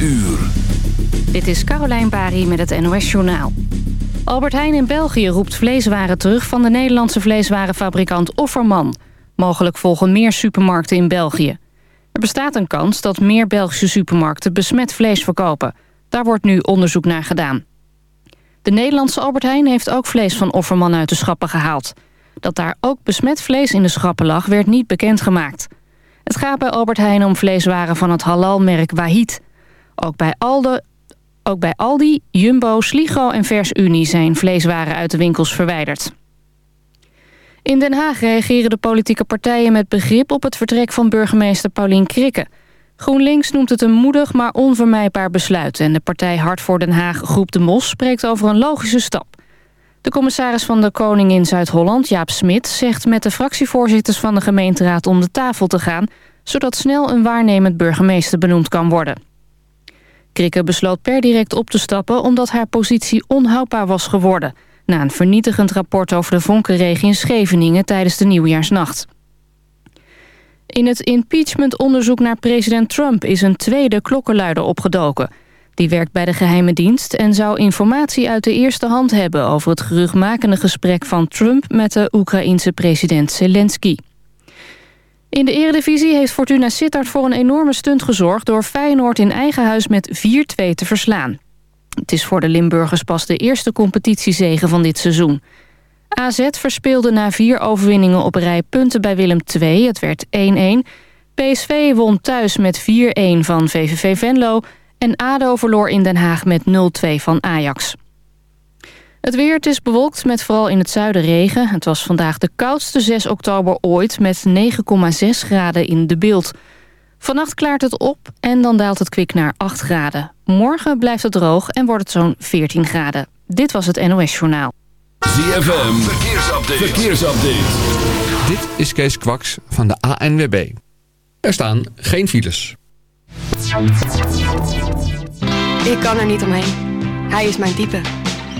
uur. Dit is Carolijn Bari met het NOS Journaal. Albert Heijn in België roept vleeswaren terug van de Nederlandse vleeswarenfabrikant Offerman. Mogelijk volgen meer supermarkten in België. Er bestaat een kans dat meer Belgische supermarkten besmet vlees verkopen. Daar wordt nu onderzoek naar gedaan. De Nederlandse Albert Heijn heeft ook vlees van Offerman uit de schappen gehaald. Dat daar ook besmet vlees in de schappen lag, werd niet bekendgemaakt. Het gaat bij Albert Heijn om vleeswaren van het halalmerk Wahid. Ook bij, ook bij Aldi, Jumbo, Sligo en Vers Unie zijn vleeswaren uit de winkels verwijderd. In Den Haag reageren de politieke partijen met begrip op het vertrek van burgemeester Paulien Krikke. GroenLinks noemt het een moedig maar onvermijdbaar besluit... en de partij Hart voor Den Haag Groep de Mos spreekt over een logische stap. De commissaris van de Koning in Zuid-Holland, Jaap Smit... zegt met de fractievoorzitters van de gemeenteraad om de tafel te gaan... zodat snel een waarnemend burgemeester benoemd kan worden. Krikke besloot per direct op te stappen omdat haar positie onhoudbaar was geworden... na een vernietigend rapport over de vonkenregen in Scheveningen tijdens de nieuwjaarsnacht. In het impeachmentonderzoek naar president Trump is een tweede klokkenluider opgedoken. Die werkt bij de geheime dienst en zou informatie uit de eerste hand hebben... over het geruchtmakende gesprek van Trump met de Oekraïense president Zelensky. In de eredivisie heeft Fortuna Sittard voor een enorme stunt gezorgd... door Feyenoord in eigen huis met 4-2 te verslaan. Het is voor de Limburgers pas de eerste competitiezege van dit seizoen. AZ verspeelde na vier overwinningen op rij punten bij Willem II. Het werd 1-1. PSV won thuis met 4-1 van VVV Venlo... en ADO verloor in Den Haag met 0-2 van Ajax. Het weer, het is bewolkt met vooral in het zuiden regen. Het was vandaag de koudste 6 oktober ooit met 9,6 graden in de beeld. Vannacht klaart het op en dan daalt het kwik naar 8 graden. Morgen blijft het droog en wordt het zo'n 14 graden. Dit was het NOS Journaal. ZFM, verkeersupdate. verkeersupdate. Dit is Kees Kwaks van de ANWB. Er staan geen files. Ik kan er niet omheen. Hij is mijn type.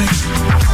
moving.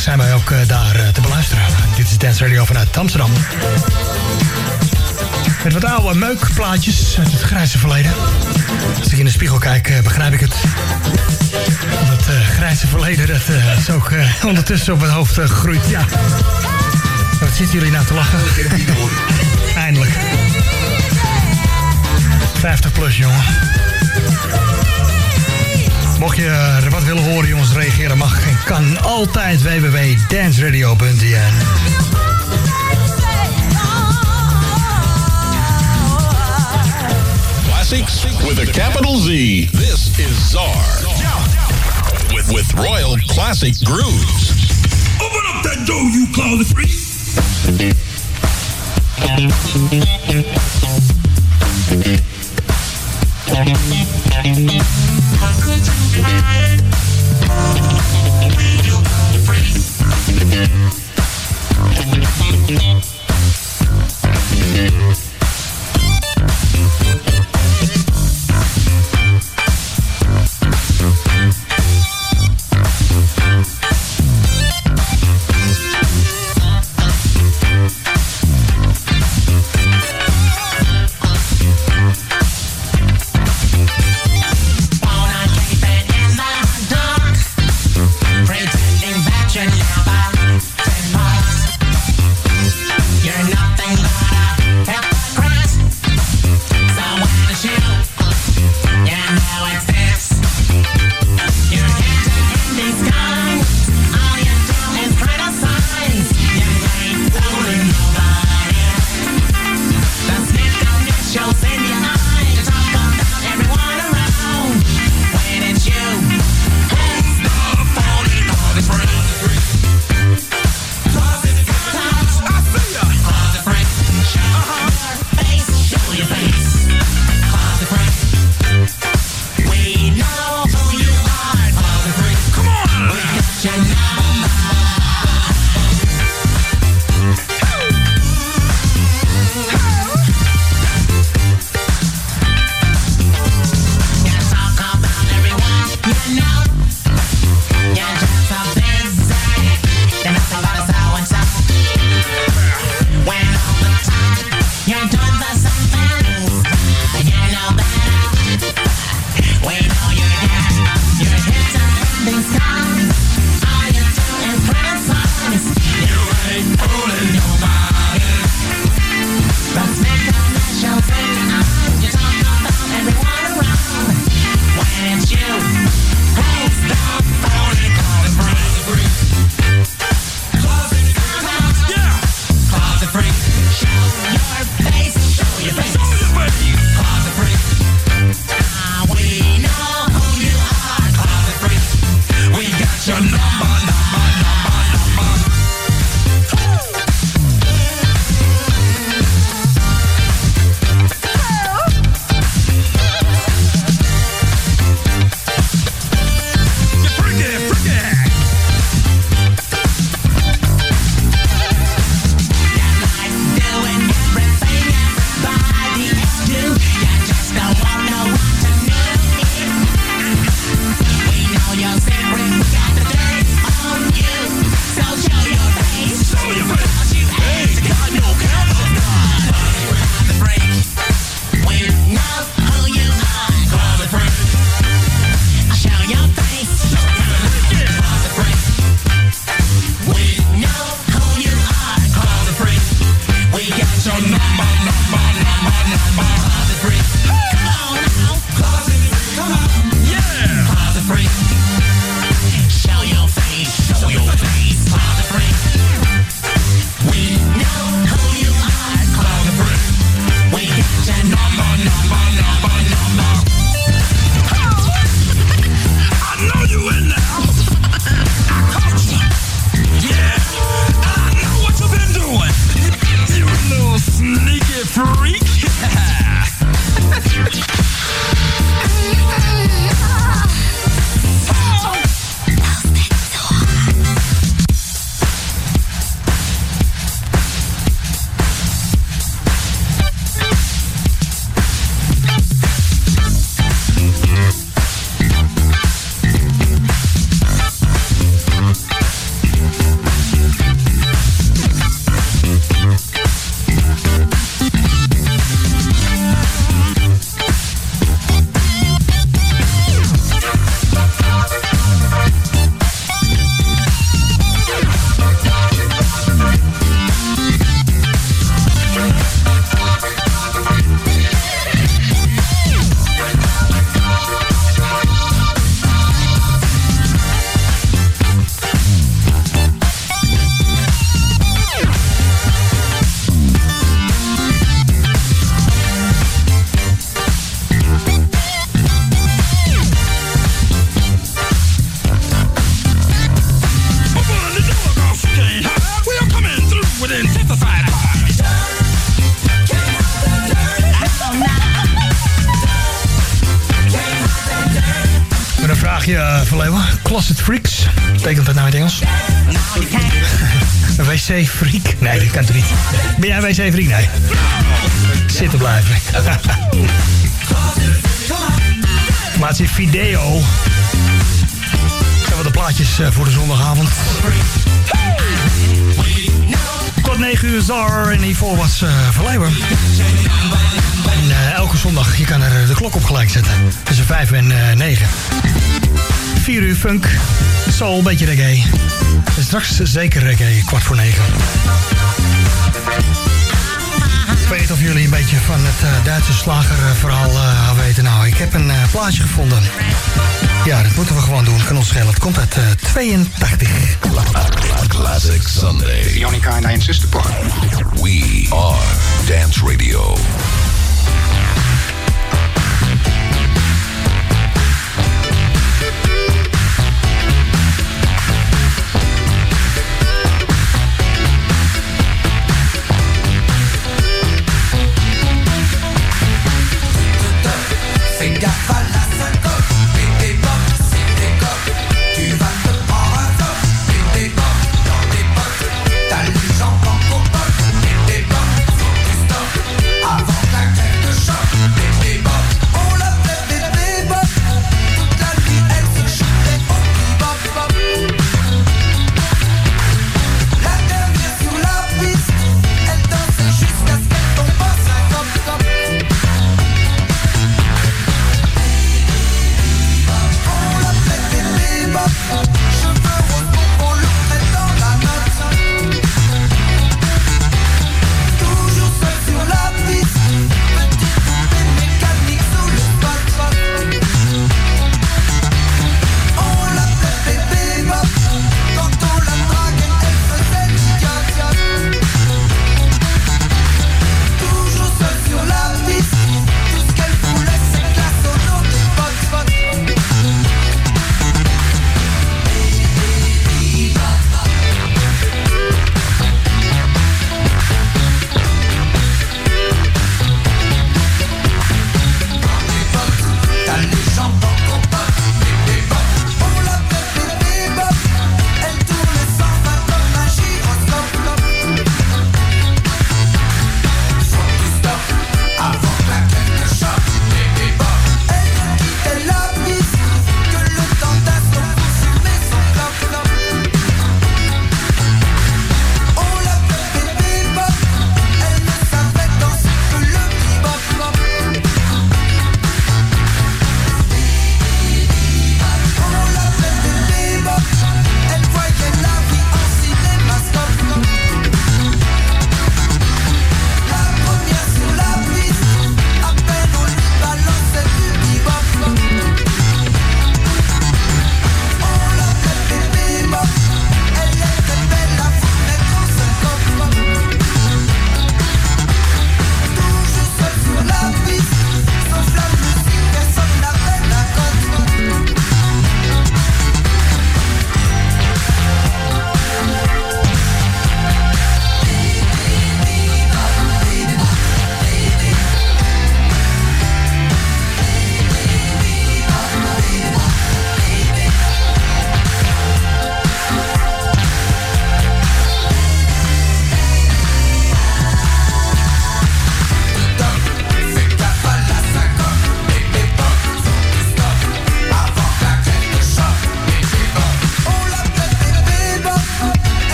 Zijn wij ook eh, daar eh, te beluisteren. Dit is Dance Radio vanuit Amsterdam. Met wat oude meukplaatjes uit het grijze verleden. Als ik in de spiegel kijk, begrijp ik het. Dat grijze verleden, dat is ook ondertussen op het hoofd gegroeid. Ja. Wat zitten jullie nou te lachen? Eindelijk. 50 plus, jongen. Mocht je er wat willen horen, jongens, reageren mag en kan altijd www.danceradio.nl Classics with a capital Z. This is Czar. With, with Royal Classic Grooves. Open up that door, you closet freak. You're Freaks. Betekent dat nou in het Engels? Wc-freak? Nee, dat kan toch niet. Ben jij een wc-freak? Nee. Zitten blijven. Maatje Video. zijn wat de plaatjes eh, voor de zondagavond. Tot 9 uur Zar en hiervoor was uh, Verleeuwen. En uh, elke zondag, je kan er de klok op gelijk zetten. Tussen 5 en uh, 9. 4 uur funk, soul, een beetje reggae. En straks zeker reggae, kwart voor 9. Ik weet niet of jullie een beetje van het uh, Duitse slagerverhaal uh, weten. Nou, ik heb een uh, plaatje gevonden. Ja, dat moeten we gewoon doen. Kan ons schelen. Het komt uit 82. Classic Sunday. The only kind I insist upon. We are Dance Radio.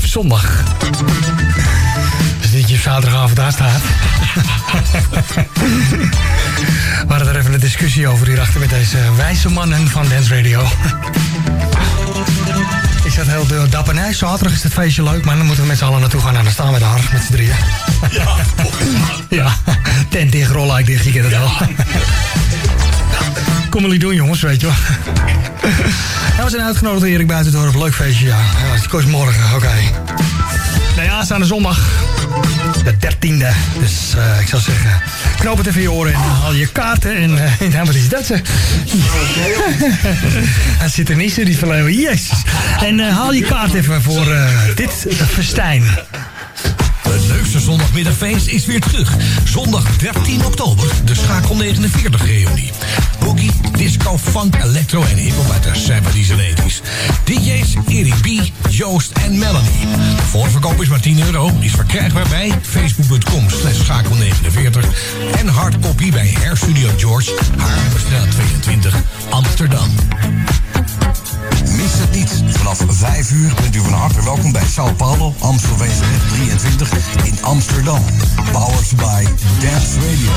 Eh, zondag. Dus dat je op zaterdagavond daar staat. We hadden er even een discussie over hierachter met deze wijze mannen van Dance Radio. Ik zat heel de dapper. Nee, zaterdag is het feestje leuk, maar dan moeten we met z'n allen naartoe gaan. En dan staan we daar met z'n drieën. Ja. ja, tent dicht, rolluik dicht, je kent het wel. Kom niet doen, jongens, weet je wel. En we zijn uitgenodigd Erik Buitendorp. Leuk feestje, ja. ja het kost morgen, oké. Nee, aanstaande zondag. De 13e. Dus uh, ik zou zeggen, knoop het even in je oren en haal je kaarten. En uh, nou, wat is dat ze? Hij zit er niet zo, die verleeuwen. Jezus. En uh, haal je kaart even voor dit festijn. Het leukste zondagmiddagfeest is weer terug. Zondag 13 oktober, de Schakel 49 reunie. Disco, funk, electro en hiphop uit de 70s en 80s. DJ's Erik B, Joost en Melanie. De voorverkoop is maar 10 euro. Is verkrijgbaar bij facebook.com slash schakel 49 en hardcopy bij Hair Studio George, Haarlemmerstraat 22, Amsterdam. Mis het niet. Vanaf 5 uur bent u van harte welkom bij Sao Paulo, Amstelveensweg 23 in Amsterdam. Powered by Dance Radio.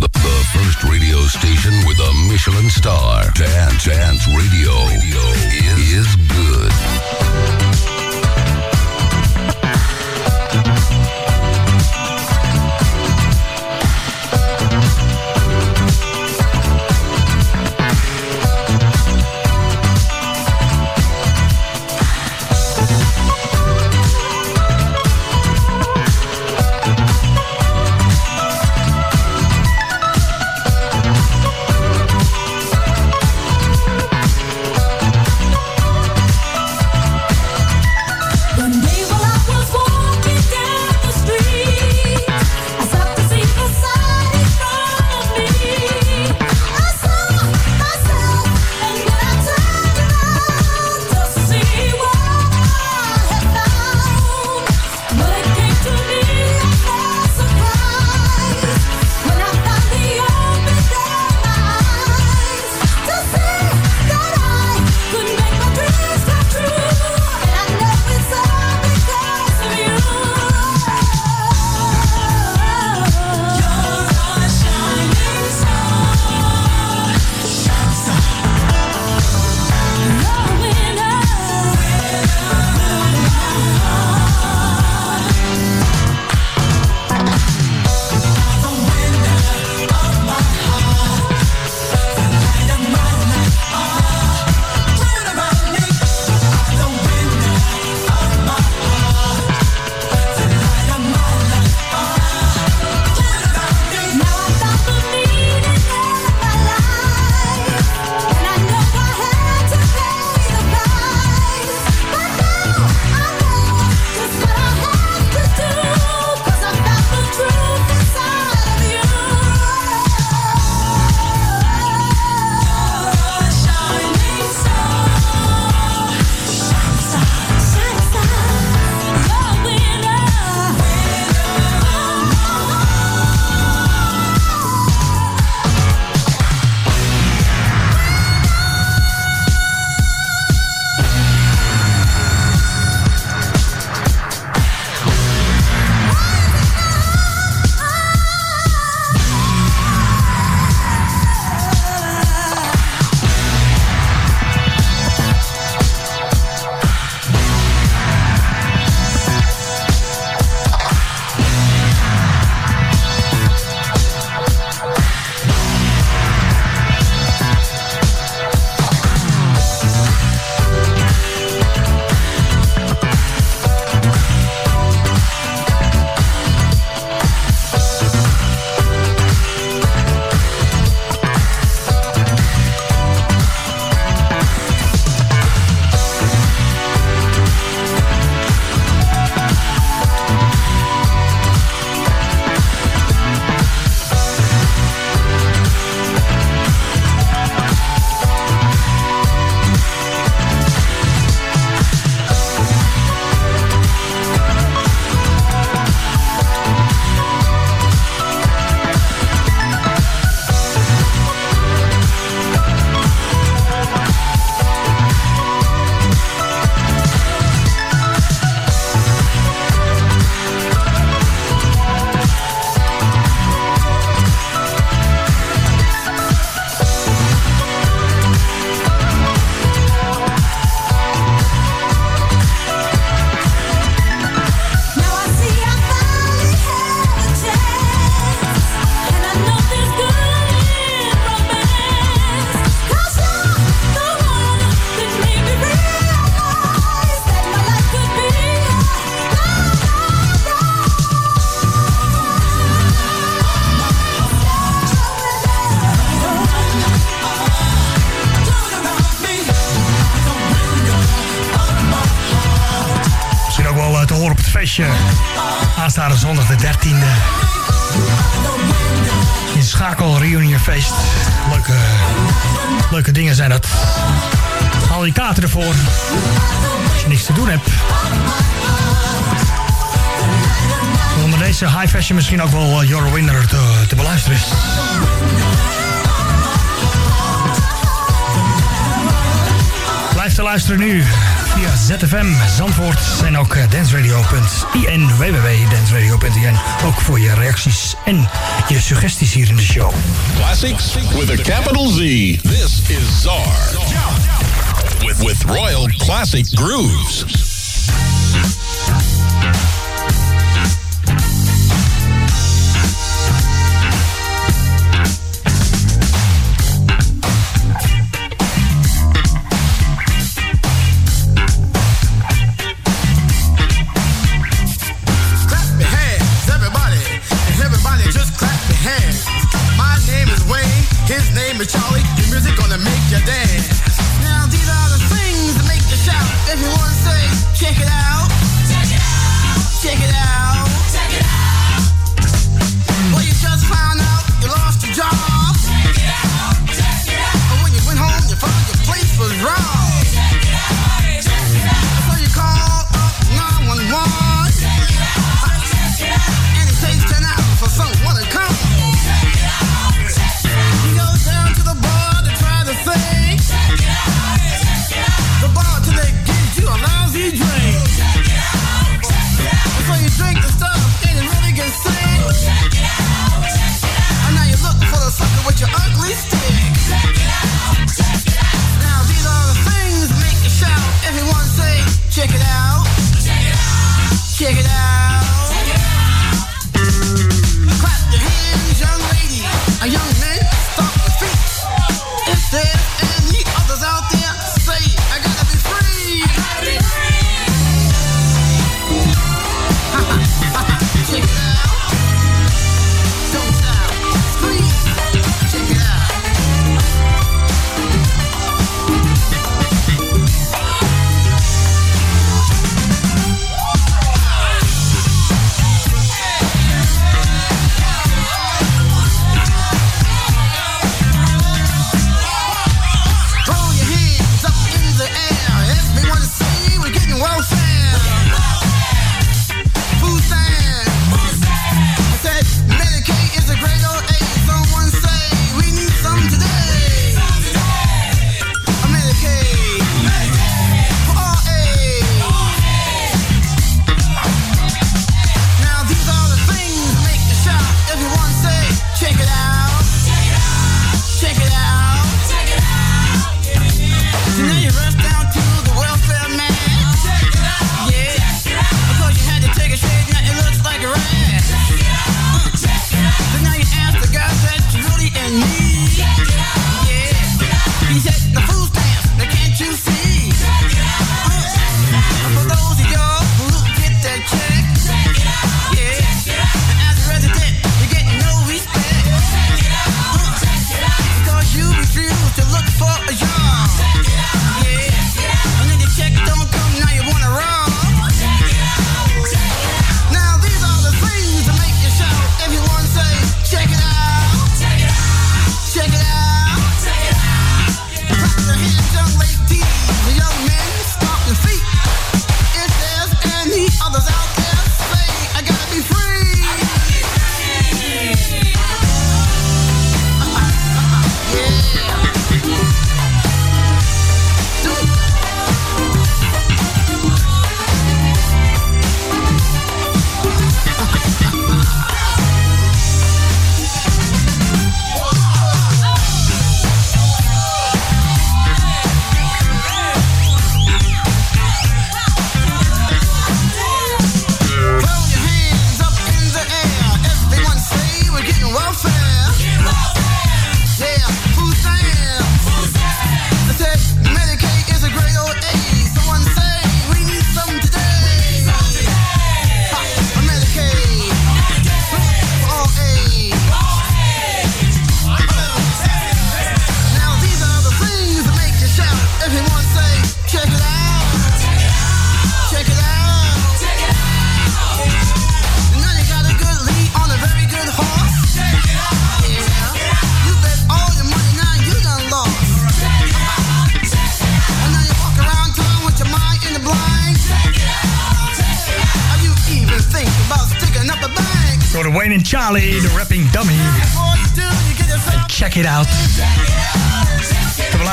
The, the, first radio station with a Michelin star. Dance Dance Radio, radio is, is good. Feestje. Aanstaande zondag de 13e. In Schakel Reunionfeest. Leuke, leuke dingen zijn dat. Haal je kaarten ervoor. Als je niks te doen hebt. Onder deze high fashion misschien ook wel Your Winner te, te beluisteren is. Blijf te luisteren nu via ZFM Zandvoort en ook danceradio.in, www.danceradio.in. Ook voor je reacties en je suggesties hier in de show. Classics with a capital Z. This is Czar. With, with Royal Classic Grooves.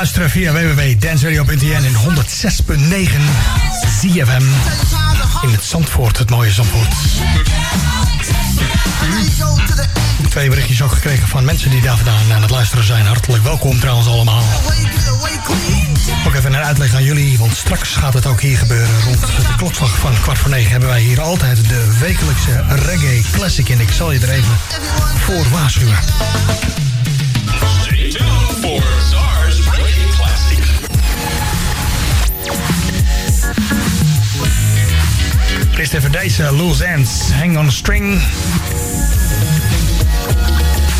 Te beluisteren via www.danceradio.nl in 106.9 ZFM. In het Zandvoort, het mooie Zandvoort. Twee berichtjes ook gekregen van mensen die daar vandaan aan het luisteren zijn. Hartelijk welkom trouwens allemaal. Ook even een uitleg aan jullie, want straks gaat het ook hier gebeuren. Rond de klokslag van kwart voor negen hebben wij hier altijd de wekelijkse reggae classic. En ik zal je er even voor waarschuwen. Stay tuned for Eerst even deze Loose Ends, Hang on a String.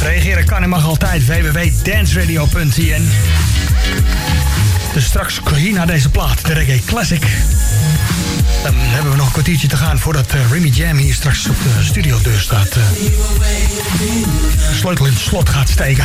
Reageren kan en mag altijd www.danceradio.nl Dus straks hier naar deze plaat, de Reggae Classic. Dan hebben we nog een kwartiertje te gaan voordat eh, Remy Jam hier straks op de studiodeur staat. eh, sleutel in het slot gaat steken.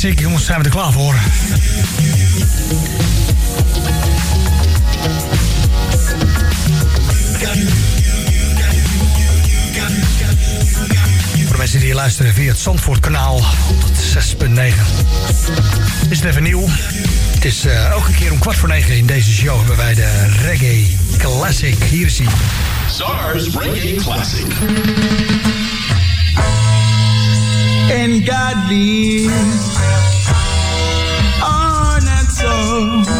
Zeker, Jongens, zijn we er klaar voor. Voor de mensen die luisteren via het Zandvoortkanaal 106.9. Is het even nieuw? Het is eh, elke keer om kwart voor negen in deze show hebben wij de Reggae Classic. Hier zien. SARS Reggae Classic. And God. love.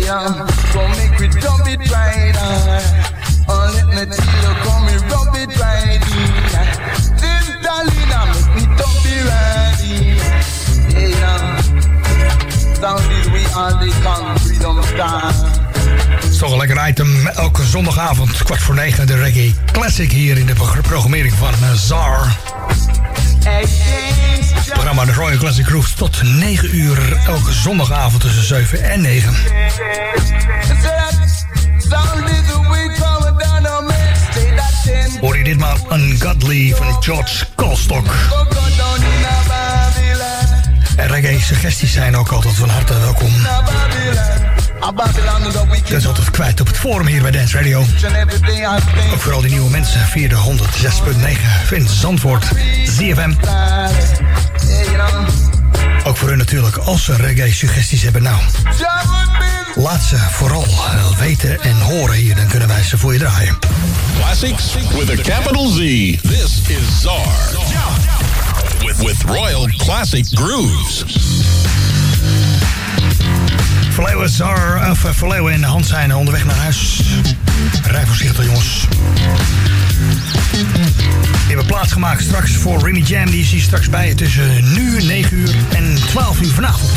yeah. So make we dump it right on. Uh, let me tell you, come and rub it right in. This darling, I make me dump it right in. Yeah, um, down this we are the country, don't stand. Het is toch een lekker item. Elke zondagavond, kwart voor negen, de Reggae Classic hier in de programmering van eh, Zar. Het programma de Royal Classic Grooves tot 9 uur elke zondagavond tussen 7 en 9. Hoor je ditmaal Ungodly van George Colstock. En reggae suggesties zijn ook altijd van harte welkom. Dat is altijd kwijt op het forum hier bij Dance Radio. Ook voor al die nieuwe mensen via de 106.9 in Zandvoort, ZFM. Ook voor u natuurlijk, als ze reggae suggesties hebben, nou... Laat ze vooral eh, weten en horen hier, dan kunnen wij ze voor je draaien. Classics with a capital Z. This is Czar. With, with Royal Classic Grooves. Verleeuwen, Zar, of uh, Verleeuwen en Hans zijn onderweg naar huis. Rij voorzichtig, jongens. Die hebben plaatsgemaakt straks voor Remy Jam. Die is hier straks bij tussen nu 9 uur en 12 uur vanavond.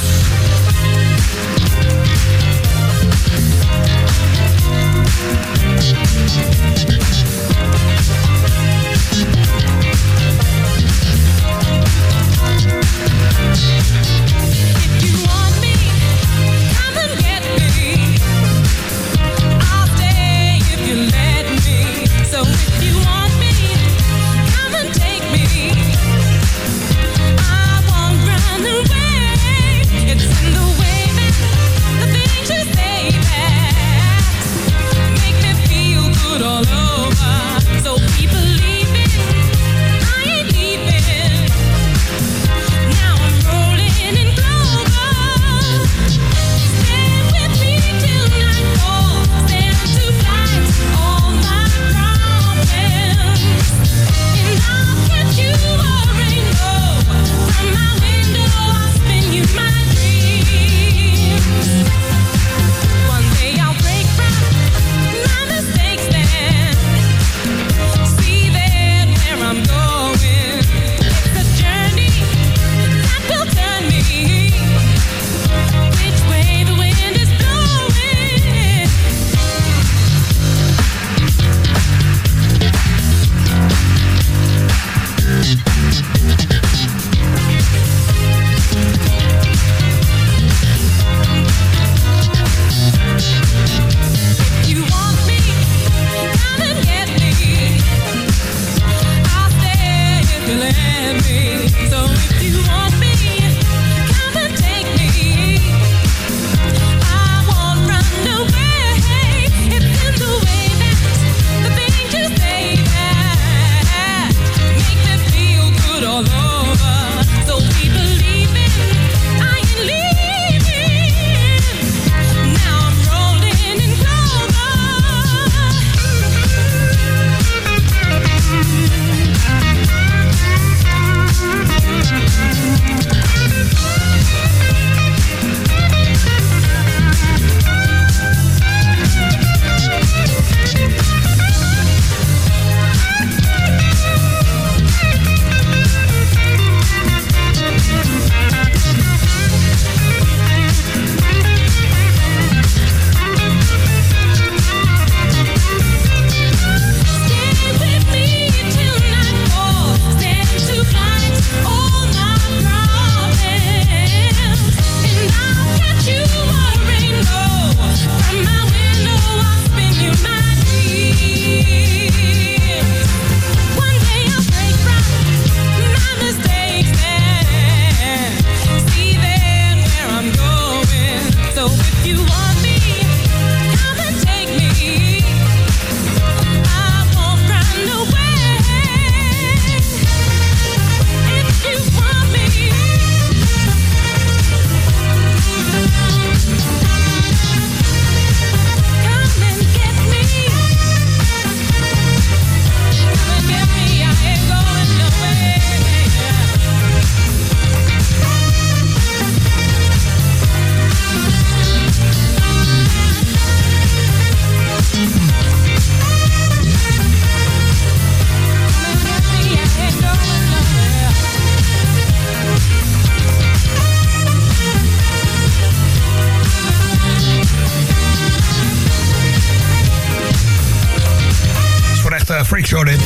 Freak show dit.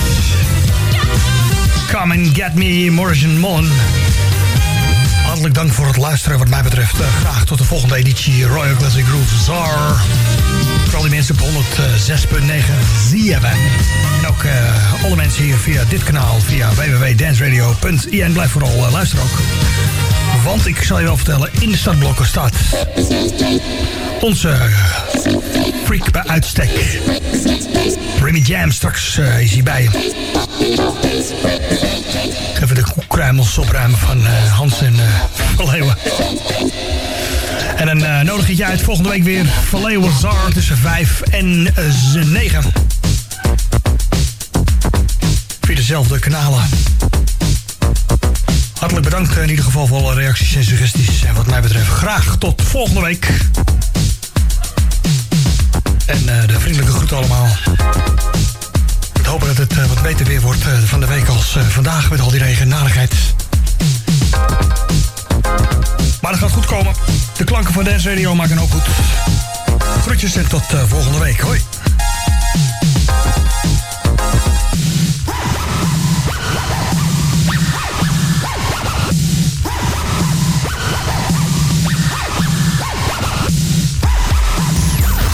Come and get me, Morrison Mon. Hartelijk dank voor het luisteren wat mij betreft. Eh, graag tot de volgende editie Royal Classic Groove Zar. Voor al die mensen op 106.9 ZFM. En ook eh, alle mensen hier via dit kanaal, via www.danceradio.in. Blijf vooral eh, luisteren ook. Want ik zal je wel vertellen, in de startblokken staat onze eh, freak bij uitstek. Remy Jam, straks eh, is hij bij. Even de koekkruimels opruimen van eh, Hans en Leeuwen. En dan eh, nodig ik je uit volgende week weer Van Leeuwen Zar tussen 5 en uh, 9. Via dezelfde kanalen. Hartelijk bedankt in ieder geval voor alle reacties en suggesties. En wat mij betreft graag tot volgende week. En eh, de vriendelijke groeten allemaal. Ik hoop dat het eh, wat beter weer wordt eh, van de week als eh, vandaag met al die regen en narigheid. Maar dat gaat goed komen. De klanken van Dance Radio maken ook goed. Groetjes en tot eh, volgende week. Hoi.